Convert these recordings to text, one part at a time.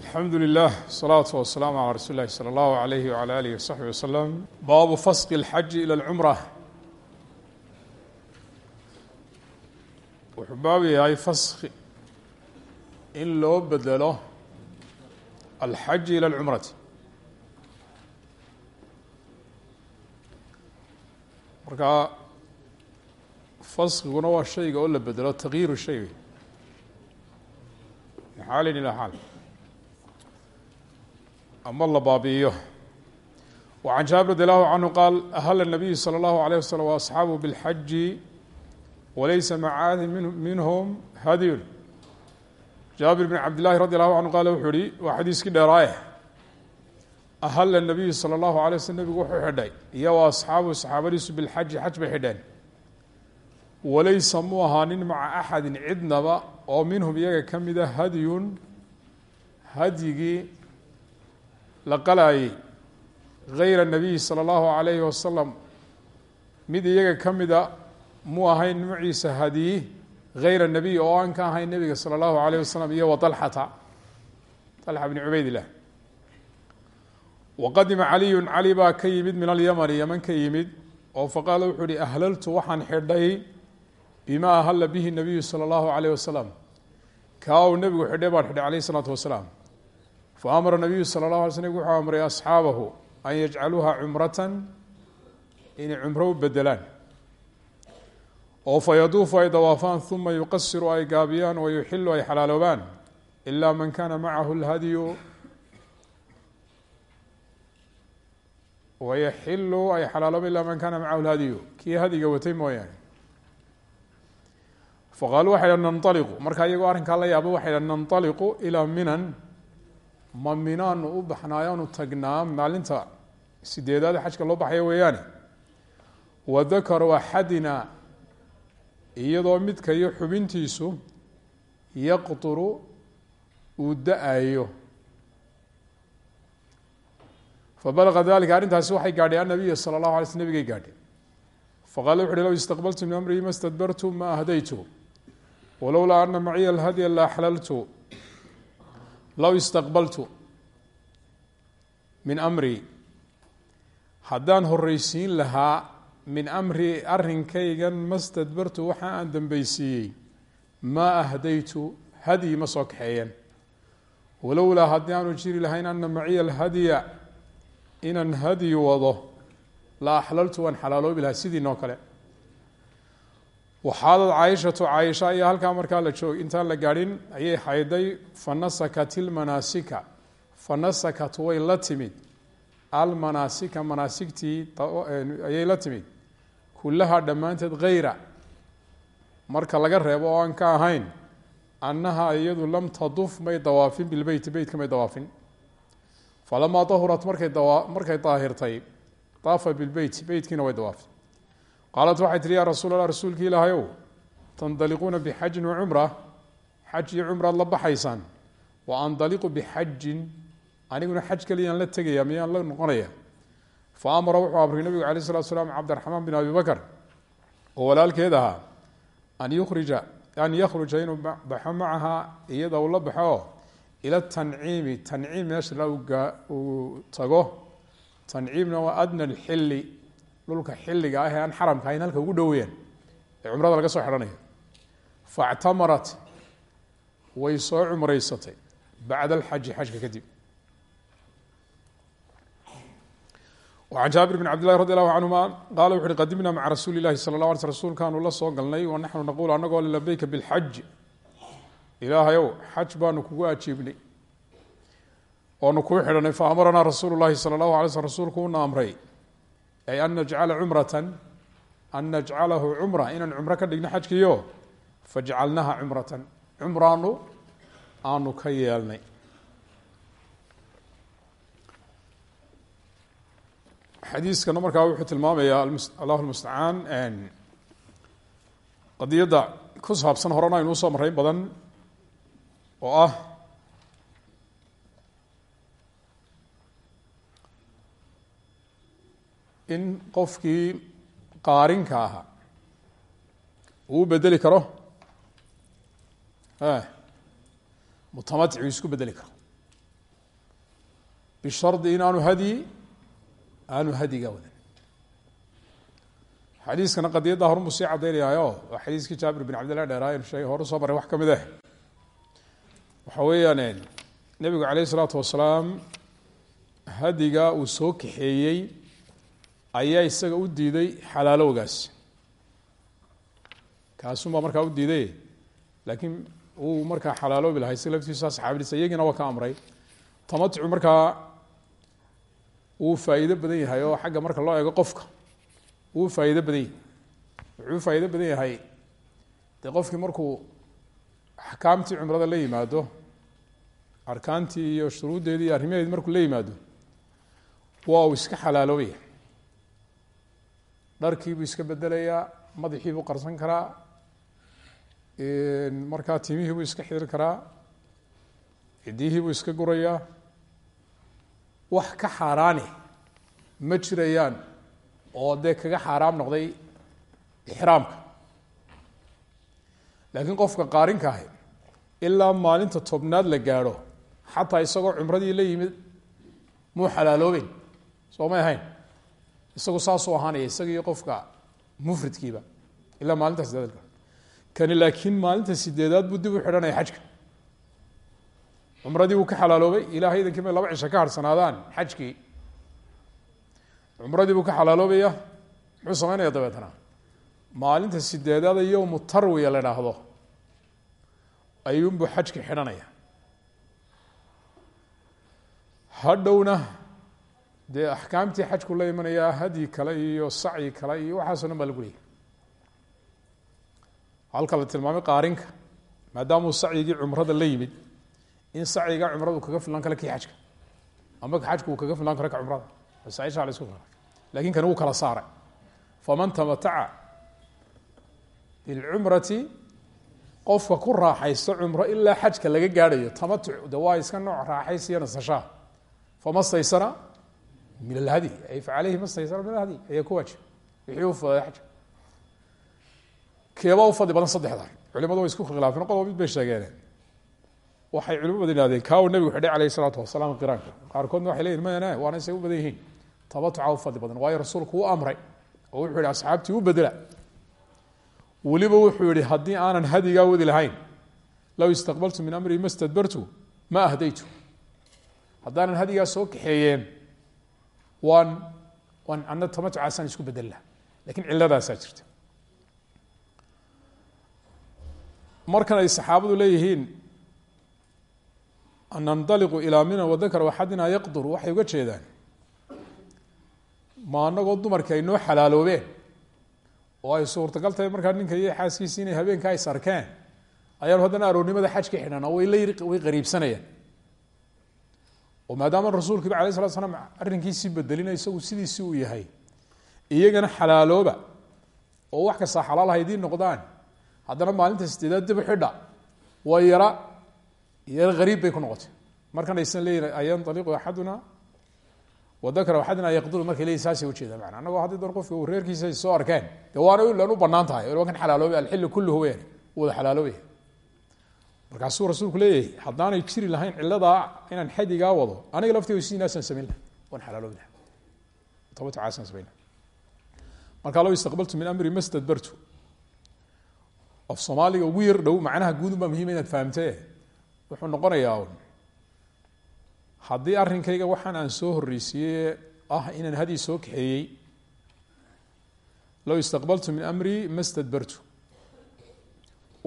alxamdu lilah wsalaatu wasalaamu calaa rasuuli lahi salى allahu alayhi wala alihi wasaxbi wasalam baabu fasqi اlxaji ilى اlcumra wuxuu baab yahay faski in loo bedelo alxaji ilى اlcumrati marka faskiguna waa shayga oo la bedelo takyiiru shay min xaalin ilaa xaal ama la baabi'iyo وعن jaaبir رضي الله عنه qال أhل النبي صلى الله عليه وسلم وأصحاaبه بالحج وlaysa mعa minهم hadي jaaبir بن cabd للahi رضي الله عنه qال wuxuu ihi waa xadiiskii dheeraaye أhل النبي صلى الله عليه وسلم nebigu wuxuu xidhay iyo و أصxaaبه صxaabadiisu بالxaji xaj bay xidheen walaysa mu ahaanin maca أxadi cidnaba oo minhum iyaga ka mida hadyun hadyigii la qalaayey gayra nabiyi sala allahu calayhi wasalam mid iyaga ka mida mu ahayn nuuciisa hadiyi gayra nabiy oo aan ka ahayn nebiga sala allahu alayh wasalam iyo wa dalxata dalxa bni cubaydillah waqadima caliyun cali baa ka yimid min alyamani yaman ka yimid oo faqaala wuxuu uhi ahlaltu waxaan xidhay bima ahalla bihi nabiyu sala allahu alayh wasalam kaa uu nebigu xidhay baan xidhay alayh isalaatu wasalaam faamara nabiyu sala اllah alay sl wuxuu amray asxaabahu an yajcaluuha cumratan inay cumro u bedelaan oo fayaduufu ay dawaafaan uma yuqasiru ay gaabiyaan wayuxilu ay xalaaloobaan ila man kana macahu lhadyu wayaxilu ay xalaaloobaan ila man kana macahu lhadyu kii hadiga watay mooyaane faqaaluu waxay dhan nanaliqu marka iyagoo arrinkaa la yaaba waxay dhan nanaliqu ilaa minan ma minaanu u baxnaayaanu tagnaa maalinta sideedaad xajka loo baxaya weeyaane? Wadakaru axadina iyadoo midka iyo xubintiisu yaqturu uu da'ayo fabalaga dalika arrintaasi waxay gaadhay annabiya sala allahu alay sl nabigay gaadhay faqala wuxu uhi low istaqbaltu min amrii ma stadbartu ma ahdaytu. Walowlaa ana maciya alhadya la axlaltu low istaqbaltu min amri. Haddaan horreysiin lahaa min amri arrinkaygan mastadbartu waxa aan dambeysiiyey maa ahdaytu hadyi ma soo kaxeeyeen. Walowlaa haddii aanu jiri lahayn ana maciya alhadya inaan hadyi wado la axlaltu waan xalaaloobi lahaa sidiinoo kale waxaadad caaishatu caaisha ayaa halkaa markaa la joog intaan la gaadhin ayay hayday fanasakat ilmanaasika fanasakat way la timid almanaasika manaasigtii ayay la timid kullaha dhammaanteed hayra marka laga reebo oo aan ka ahayn annaha iyadu lam taduf may dawaafin bilbeyti beytka may dawaafin falamaa dahurat markay markay daahirtay daafa bilbeyt beytkiina way dawaafin qaalat waxay tihi yaa rasuul allah rasuulki ilaahayow tandaliquuna bixajin wacumra xaj iyo cumraad la baxaysaan wa andaliqu bixajin aniguna xaj keliyaan la tegaya miyaan la noqonaya fa amara wuxuu amray nabigu alayh salatu salaam cabdiraxmaan bin abi bakr oo walaalkeed ahaa an yurija an yakhruja inuu baxo macaha iyada uu la baxo ila tanciimi tanciim meesha uu tago tanciimna waa adna lxilli dhulka xilliga ah ee aan xaramka ahayn halka ugu dhoweyaan ee cumrada laga soo xidhanayo. Factamarat way soo cumreysatay bacda alxaji xajka kadib. An jaabir bn cabd lahi radi allahu canhuma qaala qadimna maca rasuuli ilahi sala la ala sl rasuulkaanu la soo galnay wa naxnu naquul annagoo labeyka bilxaj. Ilaahayow xaj baanu kugu ajiibnay oonu kuu xidhanay fa amaranaa rasuulu llahi sala allahu alay sl rasuulku una amray ay an najcala cumratan an najcalahu cumra inaan cumro ka dhigno xajkiyo fajcalnaha cumratan. Cumraanu aanu ka yeelnay. Xadiiskana markaa wuxuu tilmaamayaa allahu lmustacaan qadiyadda ku saabsan horena aynu u soo marray badan oo ah in qofkii qaarinka ahaa uu bedeli karo? Mutamatic uu isku bedeli karo. Bishardi inaanu hadyi aanu hadiga wadan. Xadiiskana qadiyadda horunbuu sii caddaynayaayo waa xadiiskii jaabir bin cabdillah dheeraa inu sheegay hore soo maray wax ka mid ah. Waxa weeyaan nebigu calayh isalaatu wasalaam hadiga uu soo kaxeeyey ayaa isaga u diiday xalaalowgaas. Kaasunbaa markaa u diiday laakiin uu markaa xalaaloobi lahay si laftiisa saxaabadiisa iyagiina waa ka amray. Tamatucu markaa wuu faa'iido badan yahay oo xagga marka loo eego qofka. Wuu faa'iido badan yahay. Wuxuu faa'iido badan yahay. Dee qofkii markuu axkaamtii cumrada la yimaado arkaantii iyo shuruuddeedii iyo arrimaheedii markuu la yimaado waa uu iska xalaaloobaya dharkiibuu iska bedelayaa madaxiibuu qarsan karaa markaa timihiibuu iska xidiri karaa cidiyihiibuu iska gurayaa. Wax ka xaaraani ma jirayaan oo dee kaga xaaraam noqday ixraamka. Laakiin qofka qaarinka ahi ilaa maalinta tobnaad la gaadho xataa isagoo cumradii la yimid muu xalaaloobeyn soo may ahayn isagu saasuu ahaanaya isaga iyo qofka mufridkiiba ilaa maalinta sideedad kani laakiin maalinta sideedaad buu dib u xidhanaya xajka. Cumradii wuu ka xalaaloobay ilahay idankii laba cisho ka harhsanaadaan xajkii. Cumradii buu ka xalaaloobaya muxuu samaynaya dabeetana? Maalinta sideedaada yowmu tarwiya la dhaahdo ayuunbuu xajka xidhanaya. Hadhowna dee axkaamtii xajku la imanayaa hadyi kale iyo sacyi kale iyo waxaaso dhan baa lagu leeyay halka la tilmaamay qaarinka maadaamuu sacyigii cumrada la yimid in sacyiga cumradu kaga filan kale kii xajka ama xajku uu kaga filan karo ka cumrada masaaisha la isku kala laakiin kani wuu kala saaray. Faman tamataca bilcumrati qofka ku raaxaysto cumro ilaa xajka laga gaadhayo tamatuc de waa iska nooc raaxaysiya nasashaa. Fama staysara min alhadyi ay fa aleyhi ma staysara min alhadyi ayaa ku waajib wixii u fuday xajka keebaa u fadli badan saddexda culimadu way isku khilaafeen qodba mid bay sheegeen waxay culimo badan yihahdeen kaa uu nebigu xidhay alayh isalaatu wasalaam qiraanka qaarkoodna waxay leyihin mayane waana isay u badan yihiin tabatuca u fadli badan waayo rasuulku u amray oo wuxuu yihi asxaabtii u bedela weliba wuxuu yihi haddii aanan hadigaa wadi lahayn low istaqbaltu min waan waan ana tamatucaasaan isku bedel laha laakiin ciladaasaa jirta. Markan ay saxaabadu leeyihiin an nandaliqu ilaa mina wadakar axadina yaqdur. Waxay uga jeedaan ma anagoo dumarkii ay noo xalaaloobeen? Oo ay suurtagal tahay markaa ninka iyo xaaskiisi inay habeenka is arkeen ayaanu haddana aroornimada xajka xidhan way la way qariibsanayaan oo maadaama rasuulkiiba alay slat slam arrinkiisii bedelina isagu sidiisii uu yahay iyagana xalaalooba oo wax kastaa xalaal haydii noqdaan haddana maalinta sideedaad dib xidha waa yara yara hariib bay ku noqotay. Markan aysan leeyihiin ayantaliqu axaduna wadakara axadina yaqduru markay leeyihiin saasay ujeeda mana annagoo haddii doon qofka uu reerkiisa soo arkeen de waana lan u banaan kan xalaaloobay alxilli kulluhu weyaan wada xalaaloobaya markaasuu rasuulku leeyahay haddaanay jiri lahayn ciladaa inaan xadigaa wado aniga laftiga siinaasaan samayn laha waan xalaaloobi laha tabatucaasaan samayn laha markaa low istaqbaltu min amri ma stadbartu of soomaaliga ugu yar dhow macnaha guudun baa muhima inaad fahamtee wuxuu noqonayaa un haddii arrinkayga waxaan aan soo horreysiiyey ah inaan haddii soo kaxeeyey low istaqbaltu min amrii ma stadbartu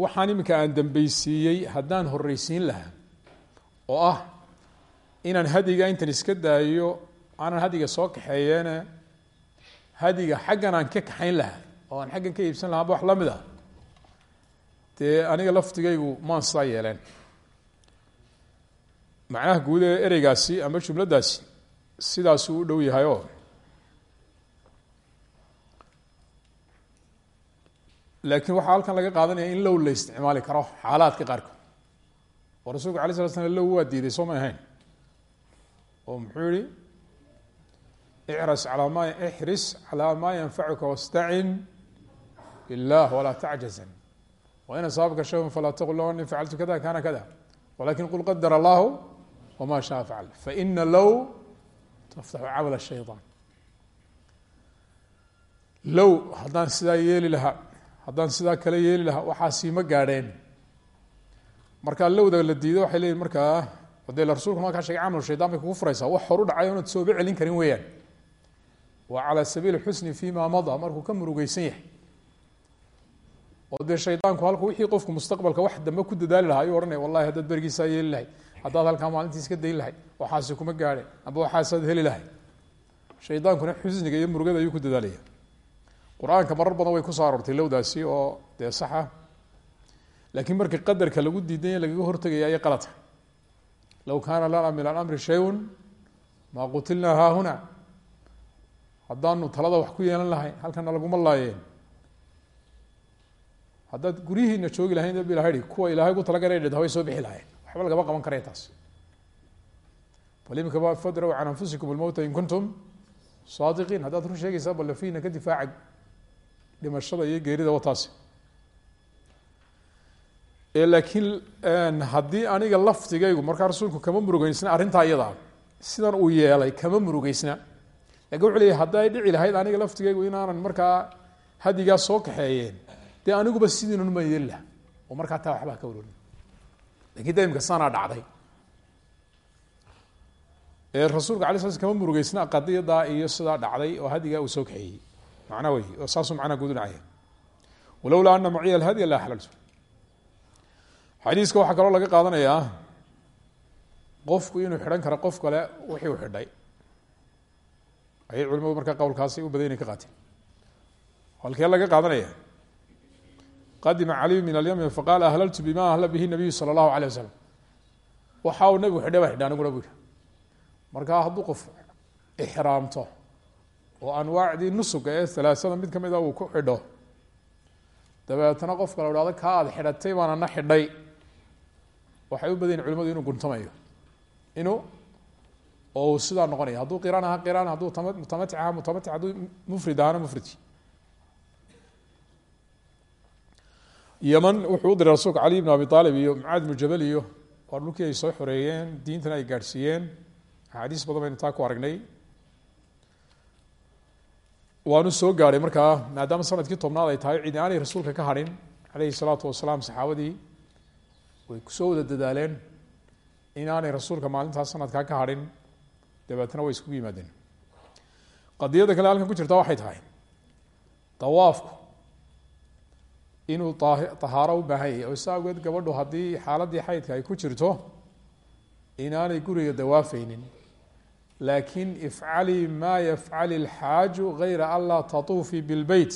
waxaan iminka aan dambeysiiyey haddaan horreysiin lahaa oo ah inaan hadiga intan iska daayo aanan hadiga soo kaxeeyeene hadiga xaggan aan ka kaxayn lahaa oo aan xaggan ka iibsan lahaaba wax la mid ah. Dee aniga laftigaygu maan sidaa yeeleen. Macnaha guud ee ereygaasi ama jumladdaasi sidaasuu u dhow yahay oo laakiin waxaa halkan laga qaadanaya in low la isticmaali karo xaalaadka qaarkood. Oo rasuulku alay slat slam low waa diiday soo may ahayn. Oo muxuu yihi alaa ma ixris calaa maa yanfacuka wastacin billah walaa tacjazan wain asaabaka shayun falaa taqul ani facaltu kada kana kada walakin qul qadar allahu wama shaa facal faina low taftaxu camal shayطaan low haddaan sidaa yeeli lahaa haddaan sidaa kale yeeli lahaa waxaasi ma gaadheen. Markaa lowda la diido waxay leeyihiin markaa dee rasuulku markaa sheegay camal shayطan bay kugu furaysaa. Wax horu dhacay oonad sooba celin karin weeyaan. Waa calى sabiil xusni fima mada markuu ka murugeysan yahay. Oo dee shaydaanku halku wixii qofku mustaqbalka wax dambe ku dadaali lahaa ayuu ohanaya wallahi haddaad berigiisaa yeeli lahay haddaad halkaa maalintii iska dayn lahay waxaasi kuma gaadhe amba waxaasaad heli lahay shaydaankuna xusniga iyo murugada ayuu ku dadaalaya qur'aanka marar badan way ku soo aroortay lowdaasi oo dee saxa laakiin markii qadarka lagu diidanya lagaga hortegaya ayay qalata low kaana lana min alamri shayun maa qutilnaa haahuna haddaanu talada wax ku yeelan lahayn halkana laguma laayeen. Haddaad guryihiina joogi lahayn b ilaha kuwa ilaahay gu talagala dhd haway soo bixi lahayen waxba lagama qaban karaya taas. Bal imika ba can anfusikum almowta in kuntum saadiqiin. Haddaad run sheegaysaa bal lafiina ka difaaca dhimashada iyo geerida wataasi. Laakiin haddii aniga laftigaygu markaa rasuulku kama murugeysna arrintaa iyada sidan uu yeelay kama murugeysna laakiin wuxu leeyahy hadday dhici lahayd aniga laftigaygu inaanan markaa hadigaa soo kaxeeyeen dee aniguba sidiinan ma yeeli laha oo markaa taa waxbaa ka warorin laakiin da imka sanaa dhacday rasuulka ala sla sl kama murugeysna qadiyadaa iyo sidaa dhacday oo hadigaa uu soo kaxeeyey macna wey oo saasuu macnaa guud dhacaya walowlaa ana maciya alhadya la axlaltu xadiiska waxaa kaloo laga qaadanayaa qofku inuu xidhan karo qof kale wixii u xidhay. Ayay culimadu markaa qowlkaasi u badan inay ka qaateen. Halkee laga qaadanaya? Qadima caliyu min alyamn faqaala ahlaltu bima ahla bihi nabiyu sala allahu alay wasalam waxa uu nabigu xidhay baa xidha aniguna bu ixraamto oo anwaacdii nusuga ee salaasada mid kamida uu ku xidho. Dabeetna qof kale hahdo kaa aad xidhatay baana na xidhay. Waxay u badayin culimadu inuu guntamayo. Inuu oo uu sidaa noqonaya hadduu qiraan aha qiraan hadduu mutamatic aha mutamatic hadduu mufrid ahana mufridki yeman wuxuu u diray rasuulka cali bn abi aalib iyo mucaad bnu jabal iyo waa dhulkii ay soo xoreeyeen diintana ay gaadhsiiyeen. Axaadiis badan baynu taa ku aragnay waanu soo gaadhay markaa maadaama sannadkii tobnaad ay tahay cidi aanay rasuulka ka hadhin caleyhi salaatu wasalaam saxaabadii way ku soo wada dadaaleen inaanay rasuulka maalintaas sanadkaa ka hadhin dabeetna way iskugu yimaadeen. Qadiyada kale halkan ku jirta waxay tahay dawaafku inuu tahaaro u baahan yahay oo si awgeed gabadhu haddii xaaladii xaydka ay ku jirto inaanay guriga dawaafeynin laakin ifcalii maa yafcali اlxaaju gayra an laa tatuufii bilbeyt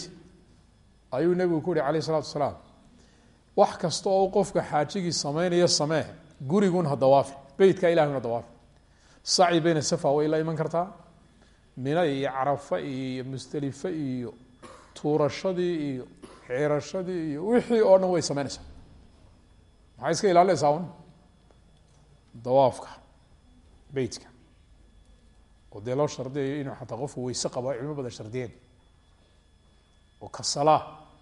ayuu nebigu ku yihi alayh الsalatu asalaam wax kasta oo qofka xaajigii sameynaya samee gurigun ha dawaafi beytka ilahi una dawaafi saci beyna safa way la iman kartaa mina iyo carafa iyo musdelife iyo tuurashadii iyo xirashadii iyo wixii oo dhan way sameynaysaa maxay iska ilaalinaysaa un dawaafka beytka oo dee loo shardiyayo inuu xataa qofku weyse qabo ay badan shardiyeen oo ka salaa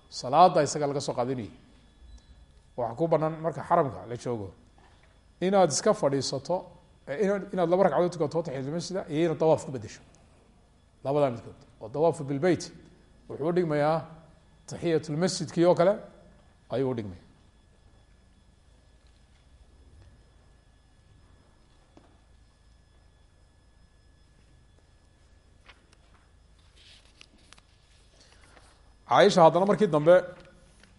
salaada isaga laga soo qaadinayay waxaa ku banaan marka xaramka la joogo. Inaad iska fadhiisato inaad laba ragcadood tukato taxiyatulmasjida iyo inaad dawaaf ku bedesho labadaa midkood oo dawaafu bilbeyt wuxuu udhigmayaa taxiyatulmasjidkii oo kale ayuu udhigmaya caaisha haddana markii dambe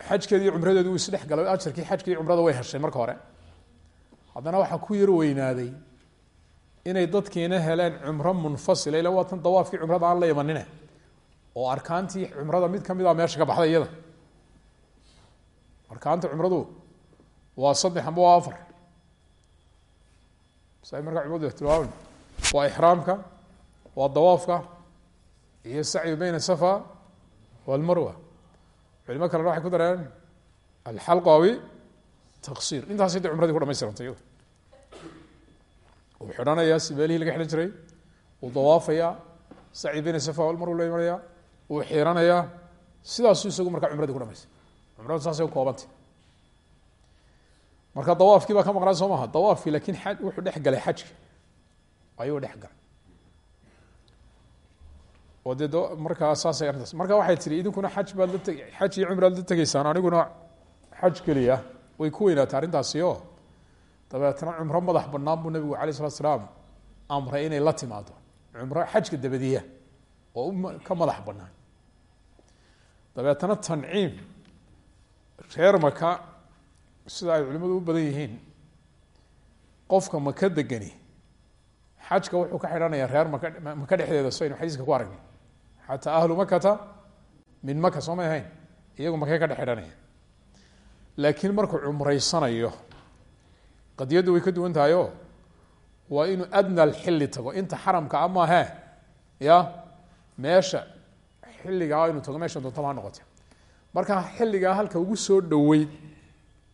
xajkeedi iyo cumradeedu uu isdhex galay ajarkii xajka iyo cumrada way heshay marka hore. Haddana waxaa ku yar weynaaday inay dadkiina heleen cumro munfasila ila waa tan dawaafkii cumrada aan la imanine oo arkaantii cumrada mid ka mid a meesha ka baxday iyada. Arkaanta cumradu waa saddex amba waa afar. Sa markaa cumradu tilmaaman waa ixraamka waa dawaafka iyo sacyu beyna safa walmarwa culimo kalena waxay ku dareen alxalqa awi taqsir intaasi da cumradii ku dhamaystirantay uu xidhanayaa sibeelihii laga xidhan jiray uu dawaafayaa sacyi beyna safa walmarwa la imanayaa uu xiiranayaa sidaasuu isagu markaa cumradii ku dhamaystay cumradu saasay u koobantay marka dawaafkii baa ka maqnaa soo maha dawaafkii laakiin a wuxuu dhex galay xajka ayuu dhex galay oo dee markaa saasay arrintaas marka waxay tihi idinkuna xaj baad la teg xaj iyo cumraad la tegeysaan aniguna xaj keliya. Way ku weynaatay arrintaasi o dabeetna cumro madax banaan buu nabigu alay slat slaam amray inay la timaado. Cumro xajka dabadiya oo ka madax banaan dabeetna tanciim reer maka sida ay culimadu u badan yihiin qofka maka degani xajka wuxuu ka xidhanayaa reer maka maka dhexdeeda. So aynu xadiiska ku aragnay xataa ahlu makata min maka soo may ahayn. Iyagu makay ka dhex xidhanaya laakiin markuu cumraysanayo qadiyaddu way ka duwan tahay o waa inuu adna tago. Inta xaramka a maahe ya meesha xilligaa inuu tago meesha doontama ha noqote marka xilligaa halka ugu soo dhoweyd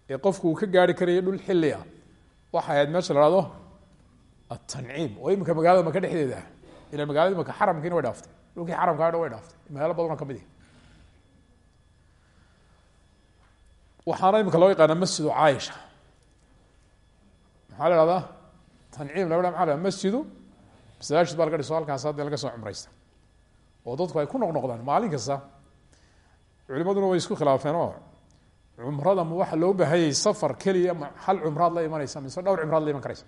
ee qofku ka gaari karaya dhul xilli ah waxay ahayd meesha la hahdo atanciim oo iminka magaalada maka dhexdeeda. Ah ila magaalada maka xaramkiina way dhaaftay dhulkii xaramkaa dhan way dhaaftay magaalo badanoo ka mid ihi waxaana imika loo yaqaana masjidu caaisha. Maxaa la ihahdaa tanciim laga maa la masjidu masaajid baa laga dhiso halkaas hadda laga soo cumraysta. Oo dadku ay ku noqnoqdaan maalin kasta. Culimaduna way isku khilaafeen oo cumrada ma waxa loo baahanyay safar keliya ma hal cumraad la imanaysa mise dhowr cumraad la iman karaysa.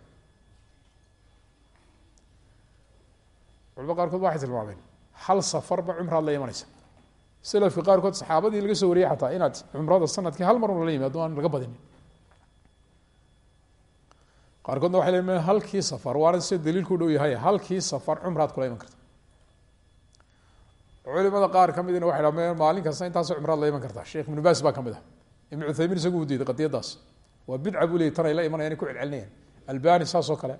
Culimada qaarkood waxay tilmaameen hal safarba cumraad la imanaysa. Selafka qaarkood saxaabadii laga soo wariyey xataa inaad cumrada sannadkii hal mar lala yimaado aan laga badinin. Qaarkoodna waxay leeyiin halkii safar waana sida daliilku u dhow yahay halkii safar cumraad kula iman karta. Culimada qaar ka midina waxay dhahdeen maalin kasta intaasoo cumraad la iman kartaa sheekh ibnu baas baa ka mid ah. Ibnu cuthaymiin isagu u diiday qadiyadaas waa bidca buu leeyay tan la imanayaan ay ku celcelinayaan. Albani saas oo kale.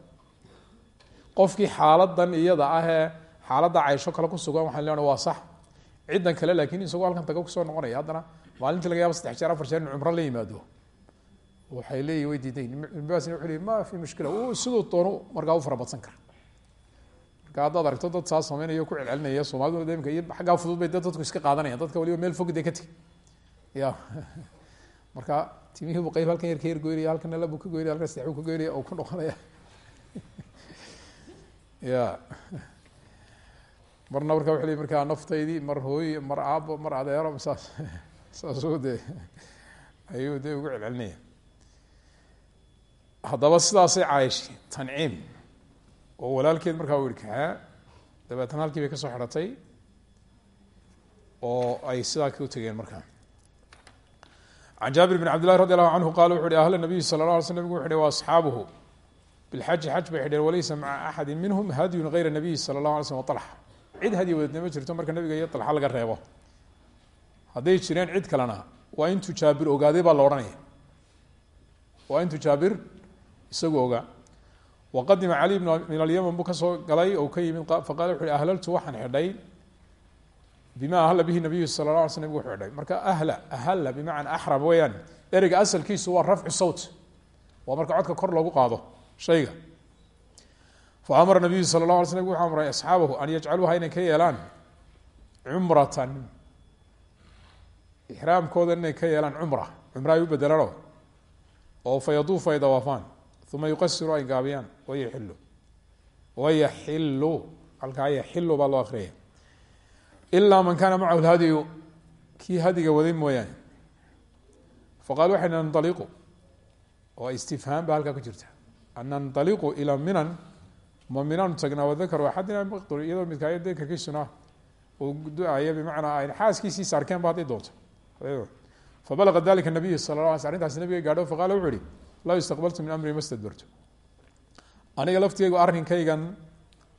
Qofkii xaaladan iyada ah ee xaaladda caysho kale ku sugan waxaan leeyahay waa sax. Ciddan kale laakiin isagoo halkan taga ku soo noqonaya. Haddana maalintii laga yaaba saddex jeer afar jeer in cumro la yimaado. Waxay leeyihiin way diidayn baasna wuxuu leeyay ma fi mushkila. Uu siduu doono markaa u farabadsan kara marka haddaad aragto dad saa sameynaya ku celcelinaya soomaaliduna imika iyo xaggaa fudud bay dad dadku iska qaadanayaan. Dadka waliba meel fog ka tegi ya marka timihii buu qayb halkan yar ka yar goynaya halkana labuu ka goynaya halkan saddex buu ka goynaya oo ku noqonaya. Ya marna marka wuxuu leey markaa naftaydii mar hooy mar aabo mar adeero saas saasuu dee ayuu dee ugu celcelinaya. Haddaba sidaasay caayishi tanciim oo walaalkeed markaa u kaxaa dabeetana halkii bay ka soo oo ay sidaa ka u tegeen markaa. Can jaabir bn cabd llahi radi allahu canhu qala wuxu uhi ahla nabiyi sala la alay sl nabgu wuxu uhi wa asxaabuhu bilxaji xaj bay xidheen walaysa maca axadi minhum hadyun gayra nabiyi sala allahu alay slm alxa cid hadyi wadadna ma jirto marka nabiga iyo alxa laga reebo. Hadday jireen cid kalena waa intuu jaabir ogaaday baa la odhanaya. Waa intuu jaabir isagu ogaa waqadima cali min alyaman buu ka soo galay oo ka yimid faqala wuxu ahlaltu waxaan xidhay bima ahla bihi nabiyu sala la sl nabgu wuxuu xidhay. Marka ahla ahalla bimacana axram weeyaan ereyga asalkiisu waa rafcu sawt. Waa marka codka kor loogu qaado shayga fa amara nabiyu sala la alay sl nabgu wuxuu amray asxaabahu an yajcaluuha inay ka yeelaan cumratan. Ixraamkooda inay ka yeelaan cumra cumra ay u bedelano oo fa yaduufu ay dawaafaan uma yuqasiru ay gaabiyaan wayaxilu wayaxilu halkaa yaxilu baa loo akriyaya ilaa man kaana macahu lhadyu kii hadiga waday mooyaane. Faqal waxay nanaliqu oo ba halkaa ku jirta. An nanaliqu ilaa minan ma minaanu tagnaa wadakar axadina maqdur iyadoo midkaayo dakarkiisuna uu du-aya bimacnaa ay xaaskiisiisa arkeen ba hadday doonto. Fabalaqa dalika nabiyu sala la ala sl nabiga gaadho faqala wuxu uhi laa istaqbaltu min amri ma stadbartu aniga laftigaygu arrinkaygan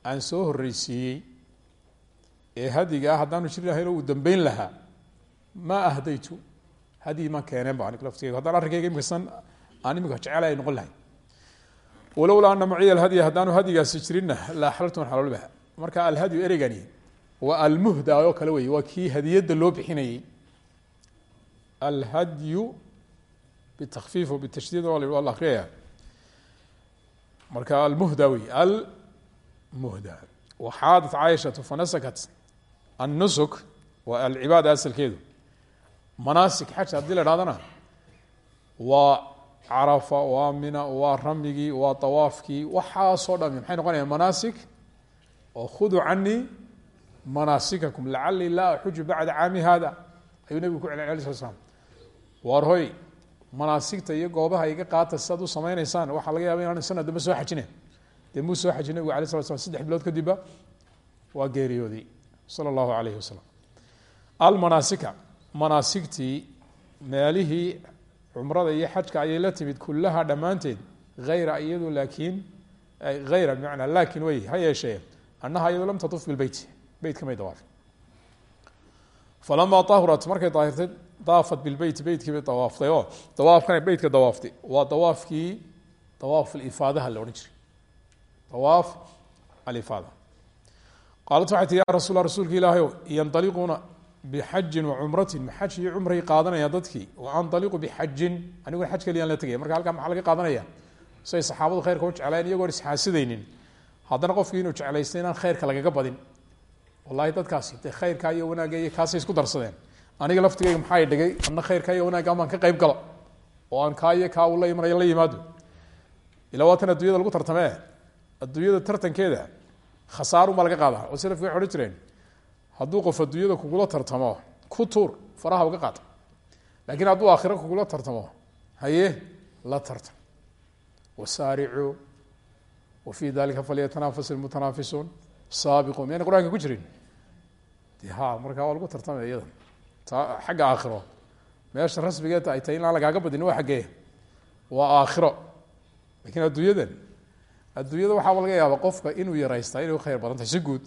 aan soo horreysiiyey ee hadiga ah haddaanu lahayn oo dambeyn lahaa ma ahdaytu. Hadyi ma keeneen ba anig laftigaygu arrinkayga imikasan aan imika jecela ay noqon lahayn walowlaa ana maciya alhadya haddaanu hadyigaasi jirinna la axlaltu an xaloolbaha marka alhadyu ereygani waa almuhda oo kale wey waa kii hadiyadda loo bixinayey alhadyu bitakfiif bitashdiid waa la akriyaya marka almuhda wey almuhda waxaadat caaishatu fanasakat annusuk waa alcibaada asalkeedu manaasik xaj haddii la hahdana waa carafa waa mina waa ramigii waa tawaafkii waxaasoo dhami maxay noqonayaan manaasik? Oo khuduu canii manaasikakum lacalii laa axuju bacda caami hada ayuu nebigu ku celin alay sla slam war hoy manaasigta iyo goobaha iga qaata sidaad u samaynaysaan waxaa laga yaaba inaan sanad damba soo xajine dee muu soo xaji nebigu alay sla slam saddex bilood kadibba waa geeriyooday sala allahu alayhi wasalam almanaasika manaasigtii meelihii cumrada iyo xajka ayay la timid kullaha dhammaanteed hayra iyadu laakiin hayra bimacnaa laakin wey ha yeeshee annaha iyadu lam tatuf bilbeyt beytka may dawaafin falamaa ahurat markay daahirtay daafat bilbeyt beytkii bay dawaaftay. Oo dawaafkana beytka dawaaftay waa dawaafkii dawaaf alifaadaha la odhan jiray. Dawaaf alifaada. Qaalat waxay tii ya rasuul rasuulka ilaahayow yandaliquuna bixajin wacumratin ma xaj iyo cumray qaadanayaan dadkii wa andaliqu bixajin aniguna xaj kaliyaan la tegaya marka halkaa maxaa laga qaadanaya siay saxaabadu khayrka u jeclayen iyagoon isxaasidaynin haddana qofkii inuu jeclaystay inaan khayrka lagaga badin wallahi dadkaasi dee khayrkaa iyo wanaagga iyo kaasay isku darsadeen aniga laftigeyga maxaa dhigay ana khayrkaa iyo wanaagga amaan ka qayb gala oo aan kaa iyo kaa ula imanayo la yimaado ilaa waatan addunyada lagu tartamee adduunyada tartankeeda khasaarunbaa laga qaadaa oo jireen hadduu qof adduunyada kugula tartamo ku tuur faraha uga qaata. Laakiin hadduu aakhiro kugula tartamo haye la tartam wasaaricuu wa fii dalika falyatanafas ilmutanaafisuun saabiqu miyayna qur'aanka ku jirin? De ha waa lagu tartamaya iyada ta xagga aakhiro. Meesha rasmigeeta ay tahay in aan lagaaga badin waa xaggee waa aakhiro. Lakiin adduunyadan adduunyada waxaaba laga yaaba qofka inuu yaraystaa inay khayr badan tahay si guud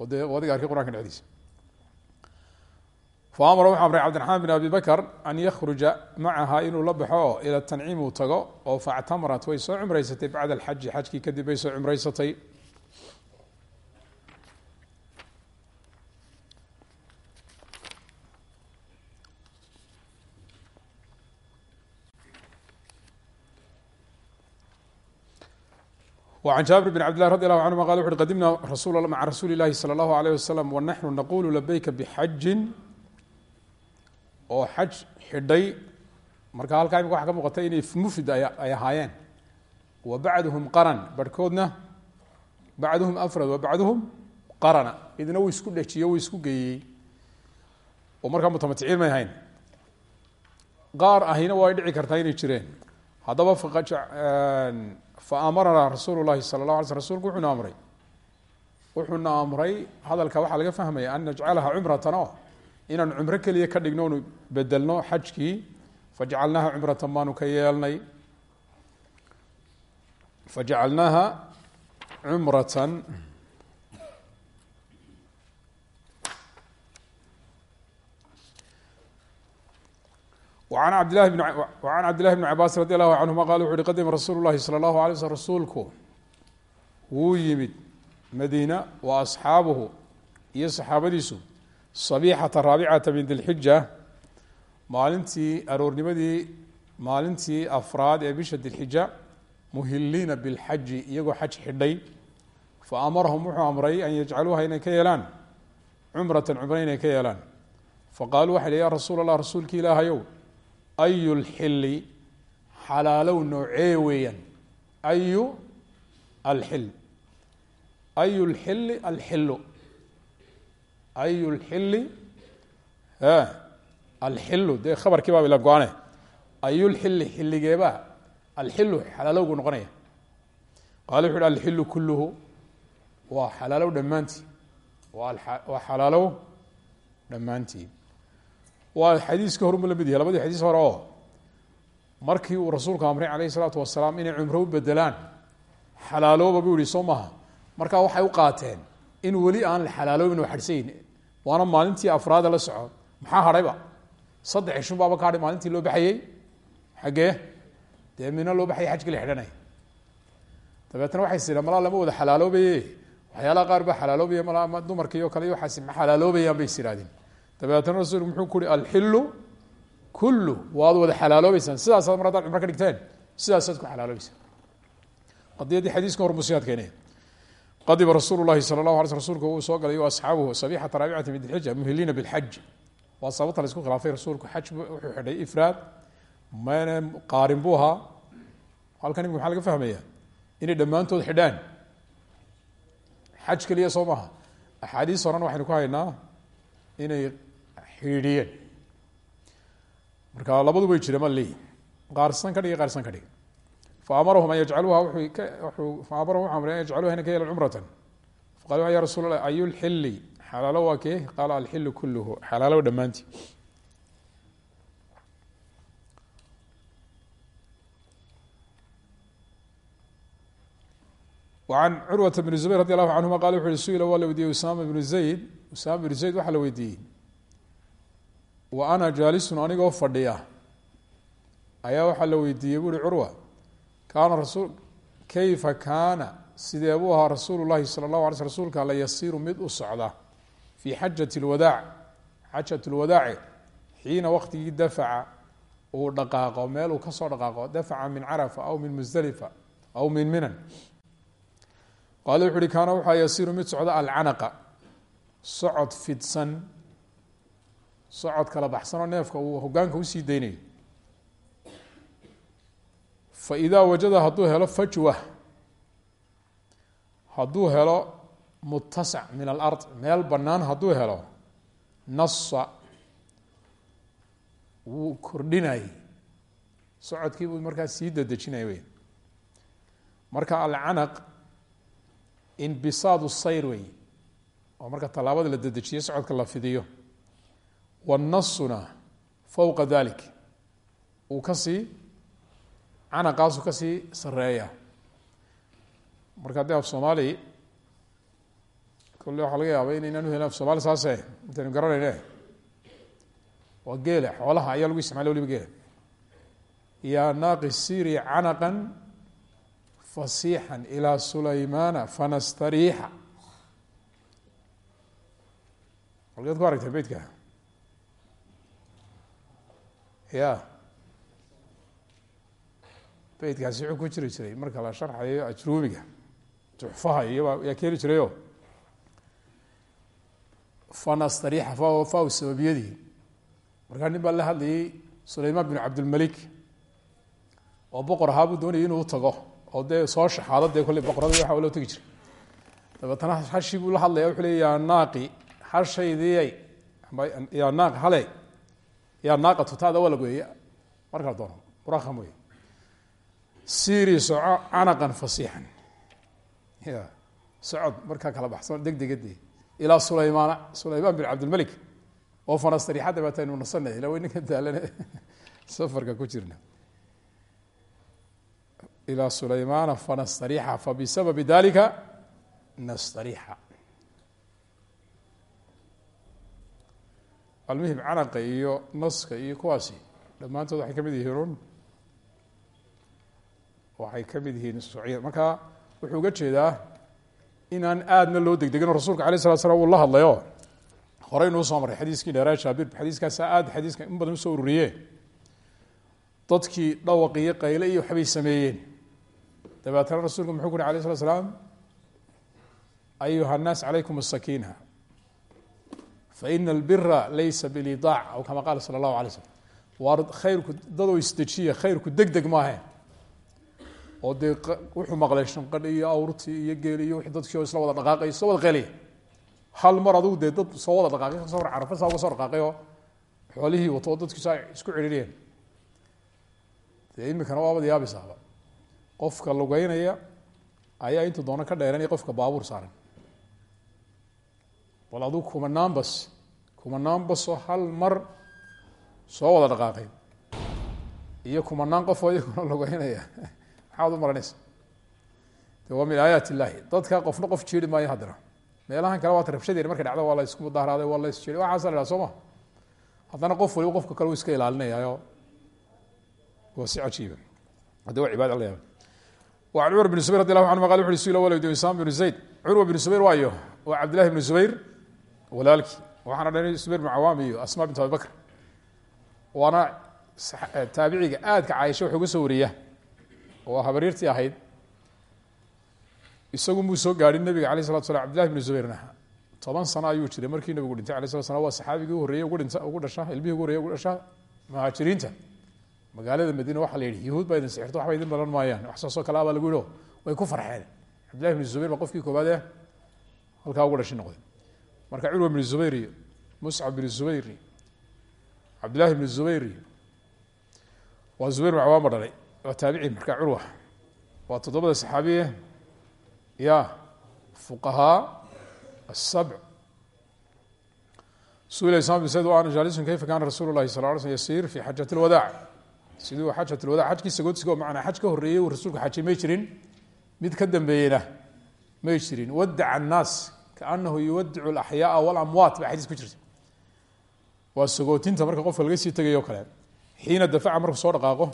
oo dee adiga arkay quranka dhexdiisa faamara wuxuu amray cabdiraxmaan bin abi bakr an yakhruja macaha inuu la baxo ila tanciim uu tago oo factamarat way soo cumreysatay bacda alxaji. Xajkii kadib bay soo cumreysatay وعن jابر بن cبد لله رضي الله عنهma qال وxu uhi qadimna rasul mعa rasuuli الlahi slى الlaه عليه وsلم wnaxnu naqulu labayka bxaji oo xaj xidhay marka halkaa imika waxa ka muuqata inay mufid ay ahaayeen wa bacduhum qaran barhkoodna bacduhum afrad wa bacduhum qarana idna uu isku dhejiyo uu isku geeyey oo markaa mutamaticiin may hayn qaar ahina waa ay dhici kartaa inay jireen haddaba faamarana rasuulu lahi sala la ala sl rsulku wuxuuna amray. Wuxuuna amray hadalka waxaa laga fahmaya an najcalaha cumratan o inaan cumro keliya ka dhigno onu bedelno xajkii. Fajacalnaaha cumratan baanu ka yeelnay. Fajacalnaaha cumratan an bn cabdillahi bni cabaas radi allahu canhuma qala wuxu uhi qadima rasuulu llahi sala allahu alay slm rasuulku wuu yimid madiina wa asxaabuhu iyo saxaabadiisu sabixata raabicata min dilxija maalintii aroornimadii maalintii afraad ee bisha dilxija muhiliina bilxaji iyagoo xaj xidhay fa amarahum wuxuu amray an yajcaluuha inay ka yeelaan cumratan cumro inay ka yeelaan faqaaluu waxay hi ya rasuul allah rasuulki ilaahayow ayu lxili xalaalow noocee weeyaan ayu alxil ayu lxili alxilu ayu lxili alxilu dee khabarkii baa ila go-ane ayulxili xiligeeba alxilu xalaalowgu noqonaya qaala wuxu uhi alxilu kuluhu waa xalaalow dhammaantii waa xalaalow dhammaantii waa xadiiska horuma la mid yahay labadii xadiis hore oo. Markii uu rasuulku amray calayhi salaatu wasalaam inay cumro u bedelaan xalaalooba buu yihi soo maaha waxay u qaateen in weli aan la xalaaloobin oo waana maalintii afraada la soco maxaa hadhayba saddex ishun baaba ka hadhay maalintii loo baxayey xaggee dee loo baxayay xajkii la xidhanaya dabeetna waxay sidheen malaa lama wada xalaaloobaye waxyaalaha qaar baa xalaaloobaya malaa dumarkii oo kale iyo waxaas ma xalaaloobayaan bay is dabeetna rasuulku muxuu ku uhi alxilu kullu. Waad wada xalaaloobeysaan sidaasaad mar haddaad cumro ka dhigteen sidaasaad ku xalaaloobeysaan qadiyaddii xadiiska hor musiyaad keeneen qadiba rasuulu llahi sala allahu alay sl soo galay asxaabuhu sabixata raabicati min dilxija muhiliina bilxaji waa sababta la isku khilaafay rasuulku xaj wuxuu xidhay ifraad mane qaarin buu halkan imika maxaa laga fahmaya inay dhammaantood xidhaan. Xaj keliya soo maaha. Axaadiis waxaynu ku haynaa inay xidhiidhiyeen marka labadu bay jireen ma leeyihi qaarsan ka dhigi qaarsan ka dhigi. Fa amarahum an yajcaluuha wuxuu ka wuxuu fa amarahum wuxuu amray an yajcaluuha inay ka yeelan cumratan. Faqalu ya rasuul allah ayu lxili xalaalo waa kee? Qaala alxilu kuluhu xalaalo dhammaantii. An curwata bn zubayr radi allahu canhuma qala wuxu uhi su'ila waa la weydiiyey usama bnu zayd. Usama bnu zayd waxaa la wa ana jaalisun anigoo fadhiya. Ayaa waxaa la weydiiyey buuhi curwa kaana rasul kayfa kaana? Sidee buu ahaa rasuulu llahi sala allahu alay sl rsulka alla yasiiru mid u socda fii xajati lwadaac xajat lwadaaci xiina waqtigii dafaca uu dhaqaaqo meel uu ka soo dhaqaaqo dafaca min carafa aw min musdalifa aw min minan. Qaale wuxu uhi yasiiru mid socda alcanaqa socod fidsan socod kala baxsanoo neefka uu hogaanka u sii deynayo fa idaa wajada hadduu helo fajwa hadduu helo mutasac min alard meel bannaan hadduu helo nasa wuu kordhinayay socodkii buu markaas sii dedejinaya wey. Marka alcanaq inbisaad sayr wey. Oo marka tallaabada la dedejiyo socodka la fidiyo wanasuna fowqa dalik uu ka sii canaqaasu ka sii sareeya marka haddii af soomaali kolle waxaa laga yaaba inaynaan somaali saase intaynu garanayne waa xoolaha ayaa lagu isticmala waliba geela. yaa naaqi siri canaqan fasixan ilaa sulaymana fanastariixa. Halkeed ku aragtay beytka ya beytkaasi wuxuu ku jiri jiray marka la sharxayo ajruumiga tuxfaha iyoba yaa keeni jirayo fanastariixa fa sababiyadii markaa nin baa la hadlayay sulaymaan bin cabdilmalik oo boqor ahaa buu doonayay inuu tago oo dee soo shaxaado dee kolley boqorada waxa loo tegi jiray. Dabeetana hashii buu la hadlaya wuxuu le yaa naaqi hashaydiyay yaa naaq hale yaa naaqatu taada waa lagoeya markala doono muraham wey siri soco canaqan fasiixan. Ya socod markaa kala baxsan deg degade ilaa sulaymaana sulaymaan bin cabdilmalik oo fanastariixa dabeeta aynu nasanay ila way ninka daalane safarka ku jirna. Ilى sulaymaana fanastariixa fabisababi dalika nastariixa almuhim calaqa iyo naska iyo kuwaasi. Dhammaantood waxay ka mid yihiin un waxay ka mid yihiin suciir marka wuxuu uga jeedaa inaan aadna loo degdegin. Rasulka alay slat slam uu la hadlayo. Horey nuu soo maray xadiiskii dheeraa shaabir. Xadiiskaasaa aad xadiiska in badan u soo ururiye dadkii dhawaqiyo qayle iyo waxbay sameeyeen. Dabeetana rasuulka muxuu ku uri alay slat slaam ayuha nnaas calaykum asakiina faina albira laysa bilidaac aw kama qaala sala allahu alay slm waar khayrku dadoo isdejiya khayrku deg deg maahe oo dee wuxuu maqlay shanqadhi iyo awrti iyo geeli iyo wixii dadkii oo isla wada dhaqaaqay soo wada qeliya hal mar adugu dee dad soo wada dhaqaaqay ka soo war carafa saa uga soo dhaqaaqay oo xoolihii wato oo dadkii saa isku cidhiiriyeen dee iminkana waabad yaabisaaba ayaa intuu doona ka bal aduu kumanaan bas kumanaan basoo hal mar soo wada dhaqaaqay iyo kumanaan qofoo iyaguna lugeynaya maxaad u maranaysa de waa min aayaat illahi dadka qofna qof jiiri maayo haddana meelahan kale waata rabshadeeni markay dhacdo waa la isku mudaharaaday waa la isjiri waxaasa la dhaha soo ma haddana qof waliba qofka kale uu iska ilaalinayaayo waa si cajiiba haddi waa cibaada la yaaba وعن cمر بن زبير رضي الله عنهma qال وu ui sula wal usam بن زayd curwa بن زbayr waayo waa cabdالlahi بن زbayr walaalkii waxaana dhalay zubayr bn cawaam iyo asma bint abi bakr. Waana eh, taabiciga aadka caaisha waxuga soo wariya oo ah habaryartii ahayd. Isagu muu soo gaadhin nabiga alay slatu slam abdillahi bn zubayrna. Toban sano ayuu jiray markii nabigu dhintay alay slat sla waa saxaabigii u horreeyey ugu dhinta ugu dhasha ilmihii ugu horreye ugu dhasha muhaajiriinta. Magaalada madiina waxaa la yihi yahuud baa idin sixirto waxba idin dhalan maayaan. Wax saasoo kale lagu yiho oh, way ku farxeen. Cabdillahi bn zubayr baa qofkii koobaad ee halkaa ugu dhashi noqday marka curwa bn zubayr iyo muscab zubayr iyo cabdillahi zubayr iyo zubayr bn cawaama dhalay waa taabici marka curwa waa toddobada saxaabiye ya fuqahaa asabc suila isam bin sayd wa ana jaalisun kayfa kaana rasuulu llahi sala ala slm yasiir fi xajat lwadaac siduu xajat lwadac xajkiisa goodsiga oo macnaa xaj ka horreeyey uu rasuulku xajay may jirin mid ka dambeeyeyna may jirin wadaca annaas kaanahu yuwadicu اlaxyaaa walamwaat ba xadiis ku jirta waa sagootinta marka qofka laga sii tegayo o kale xiina dafaca markuu soo dhaqaaqo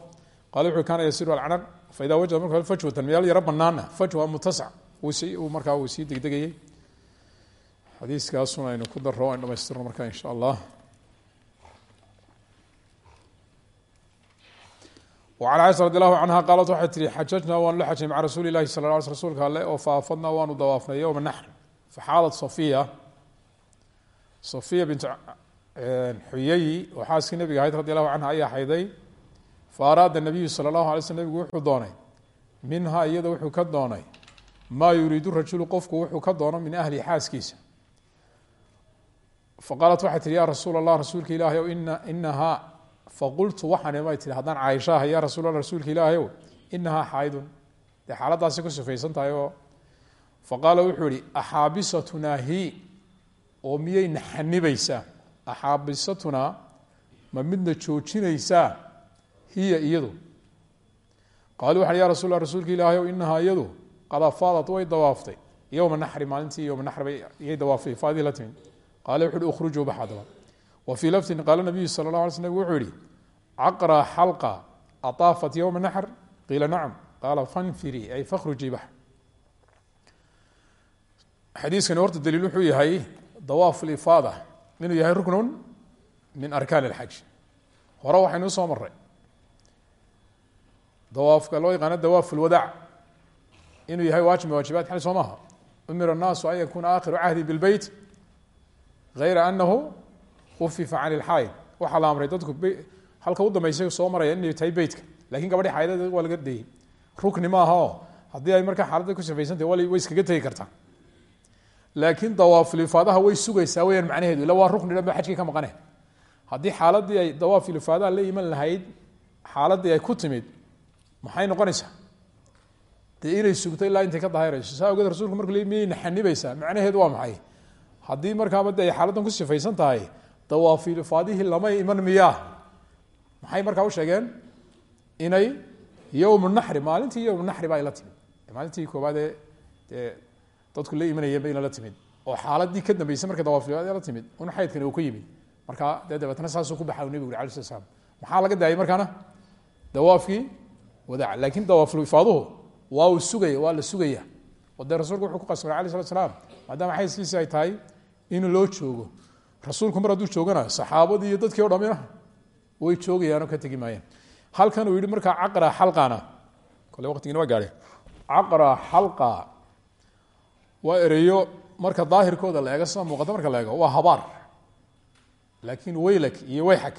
qaale wuxuu kaana yasiru alcanaq faida wajada marka fajwatan meel yaro banaana fajwa mutasac uu markaa uu sii degdegayey xadiiskaasuna aynu ku daro aynu dhamaystirno marka in sha allah وعن caiشha radi الlahu canha qaalat waxay tihi xajajna waanu la xajnay maca rasuuli lahi sal ه sl rsulka ale oo faafadna waanu dawaafnay yowma naxr faxaalat safiya safiya bint xuyayi oo xaaskii nabiga ahayd radi allahu canha ayaa xayday faaraada nabiyu sala allahu alay slm nebigu wuxuu doonay minhaa iyada wuxuu ka doonay maa yuriidu rajulu qofku wuxuu ka doono min ahli xaaskiisa faqaalat waxay tihi ya rasuul allah rasuulka ilaahay ina inahaa faqultu waxaan may tihi haddaan caaisha ahay ya rasuul allah rasuulka ilaahay ow inahaa xaydun dee xaaladaasi ku sifaysan tahay oo faqaala wuxuu ihi axaabisatunaa hi oo miyay naxanibaysaa? Axaabisatunaa ma midna joojinaysaa? Hiya iyadu. Qaalu waxan ya rasul rasuulka ilaahay ow iyadu qad afaadat way dawaaftay yowma naxri maalintii yowma naxri iyay dawaaftay faadii la timid ukhrujuu baxa wa fii lafdin qaala nabiyu sala la nabig wuxuu yihi caqra xalqa ataafat yowma naxr? Qiila nacam. Qaala fanfirii ay fakhrujii bax xadiiskani horta daliil wuxuu yahay dawaaf lifaada inuu yahay ruknun min arkaan اlxaj hore waxaynu usoo maray dawaafka loo yaqaano dawaaf lwadaac inuu yahay waajib min waajibaat xaj soo maaha umira الnaasu an yakuna akhiru cahdi biاlbeyt gayra anahu ufifa can اlxayd waxaa la amray dadku halka u dambeysay soo maraya inay tahay beytka lakin gabadhi xaydada waa laga dayey rukni maaha oo haddii ay markaa xaaladda ku sifaysantahy way iskaga tegi kartaa laakiin dawaafilifaadaha way sugaysaa weyaan macnaheedu ila waa rukni dhan xajkii ka maqane haddii xaaladii ay dawaafilifaadaha la iman lahayd xaaladii ay ku timid maxay noqonaysaa? Dee inay sugto ilaa intay ka daahirayso saa ogeed rasulku marku le miyay naxanibaysaa macnaheedu waa maxay? Haddii markaaba de ay xaaladdan ku sifaysan tahay dawaafilifaadihii lama iman miyaa? Maxay markaa u sheegeen? Inay yowmu naxri maalintii yowmu naxri ba ay la timid maalintii koowaadee dee dadku la imanayeen bayna la timid. oo xaaladii ka dambeysay marka dawaafilifaad la timid un xaydkani uu ka yimid markaa dee dabeetna saasuu ku baxa nebigu uri ala sla slam maxaa laga daayay markaana? Dawaafkii wadaac laakiin dawaafilifaaduhu waa uu sugaya waa la sugaya. Oo dee rasulku wuxuu ku qasbay ala slat slaam maadaama xayskiisi ay tahay in loo joogo. Rasuulku mar hadduu joogana saxaabadii iyo dadkii o dhamina way joogayaanoo ka tegi maayaan halkan uu yihi markaa caqra xalqana kole waqtigina waa gaadhe caqra xalqa waa ereyo marka daahirkooda la eego sida muuqata marka la eego waa habaar. Laakiin waylak iyo wayxak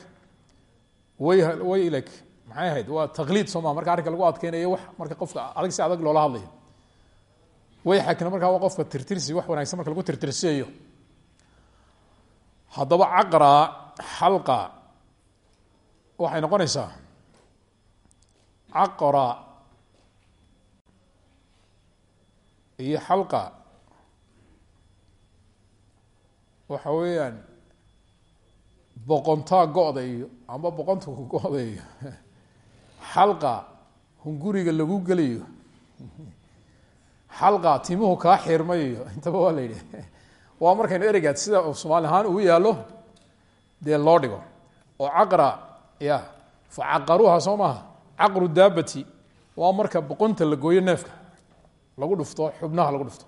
way waylak maxay ahayd? Waa taqliid soo marka arrinka lagu adkeynayo wax marka qofka adag si adag loola hadlayo. Wayxakna markaa waa qofka tirtirsi wax wanaagsan marka lagu tirtirsiyayo. Haddaba caqra xalqa waxay noqonaysaa caqra iyo xalqa waxa weeyaan boqontaa go-da iyo amba boqonta ku go-da iyo xalqa hunguriga lagu gelayo xalqa timuhu kaa xirmayo intaba waa la yidhi. Waa markaynu ereygaad sida soomaali ahaan ugu yaallo dee loo dhigo. Oo caqra ya fa caqaruuha soo maaha. Caqru daabati waa marka boqonta la gooyo neefka. Lagu dhufto xubnaha lagu dhufto.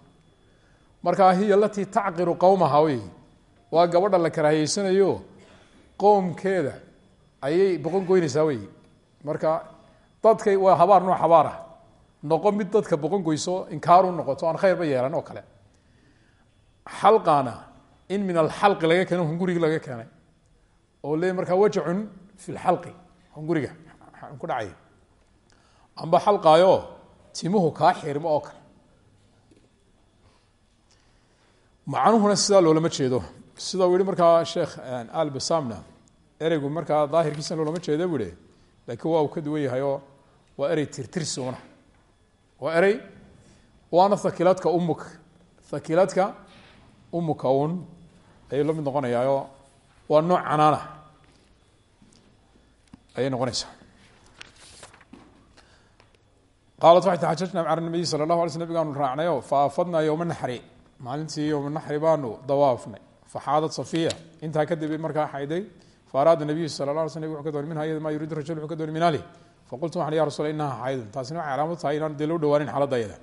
Markaa hiya alatii tacqiru qowmaha wey waa gabadha la karaahiyeysanayo qowmkeeda ayay boqon goynaysaa wey. Marka dadkay waa habaar nooc habaar ah. Noqo mid dadka boqon goyso inkaaru noqoto aan khayrba yeelan oo kale. Xalqana in min alxalqi laga keeno hungurigi laga keenay oo le markaa wajacun fi lxalqi hunguriga ku dhacay. Amba xalqaayo timuhu kaa xirmo oo kale. Macnuhuna sidaa loolama jeedo sida uu yihi markaa sheekh albasamna ereygu markaa daahirkiisana loolama jeedo buu laakiin waa uu ka duwan yahay oo waa erey tirtirsuuna waa erey waana thakilaadka umuk thakilaadka umuka un ayay la mid waa nooc canaana ayay noqonaysaa. Qaalat waxay taxajajna maca nabiyi sala allahu alay sl nabigaanu raacnayo fa aafadnaa yowma naxri maalintii yowma naxri baanu dawaafnay faxaadad safiya. Intaa kadib markaa xayday faaraada nabiyu sala la sl wuxuu ka doonay minha iyada maa yuriidu rajul wuxuu ka doonay min ahli faqultu waxan ya rasul inaha xaydun taasina waxay calaamad tahay inaan dee loo dhawaanin xaaladda ayada.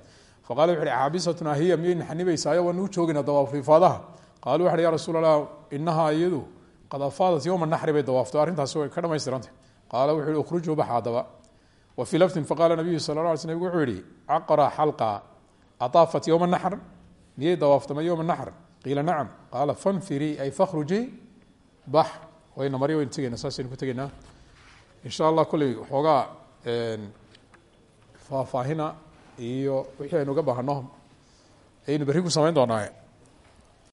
Faqala wuxu uhi xaabisatuna hiya miyay naxanibaysaayo waa nuu joogina dawaafu ifaadaha qaalu waxa ya rasuul allah inahaa iyadu qad afaadat yowma naxri bay dawaafto arrintaasi way ka dhamaystirantay qaala wuxu uhi ukhrujuu baxa haddaba wa fii laftin faqala nabiyu sala la alay sl nabig wuxuu yihi caqra xalqa ataafat yowma naxr. Miyay dawaaftama yowma naxr qiila nacam qaala fanfirii ay fakhrujii bax wayna marya waynu tegeynaa saasaynu ku tegeynaa in sha allah kolley waxoogaa faahfaahina iyo wixii aynu uga baahano ayaynu berri ku samayn doonaa